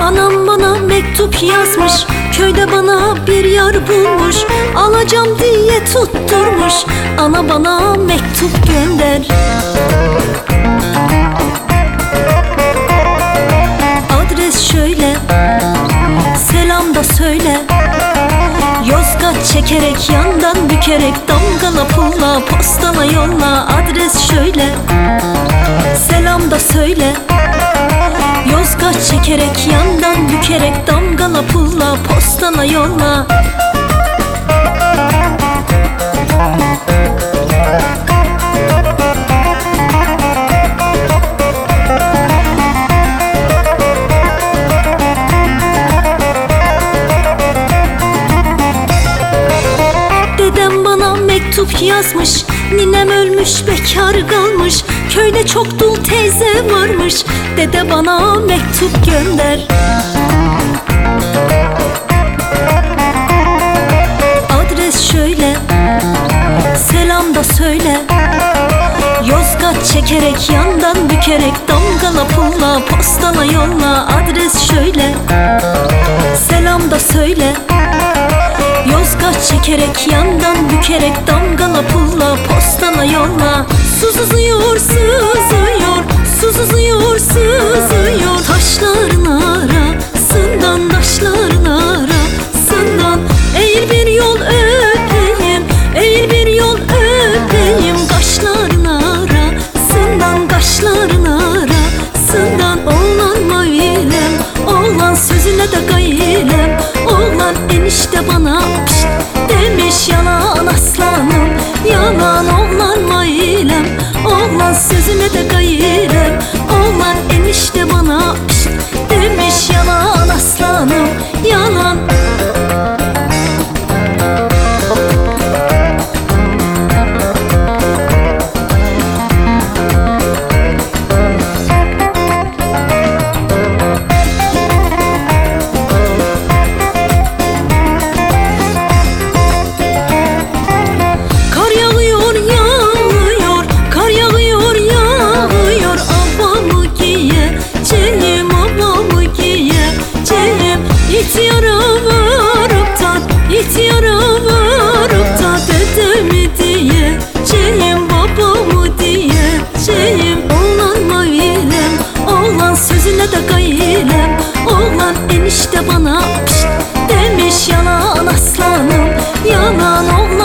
Anam bana mektup yazmış Köyde bana bir yar bulmuş. Alacağım diye tutturmuş Ana bana mektup gönder. Adres şöyle Selam da söyle. Yozgat çekerek yandan bükerek Damgala pulla postala yolla. Adres şöyle Selam da söyle pulla postala yolla Dedem bana mektup yazmış Ninem ölmüş bekar kalmış Köyde çok dul teyze varmış. Dede bana mektup gönder Söyle Yozgat çekerek yandan bükerek Damgala pulla postala yolla Adres şöyle. Selam da söyle. Yozgat çekerek yandan bükerek damgala pulla postala yolla. Su sızıyor sızıyor Su sızıyor sızıyor Taşların de gaylem Oğlan enişte bana pişt demiş yalan aslanım. Yalan oğlan mailem Oğlan sözüne de gayrem. Oğlan enişte bana pişt demiş yalan aslanım. Yalan Enişte bana demiş yalan aslanım. Yalan oğlan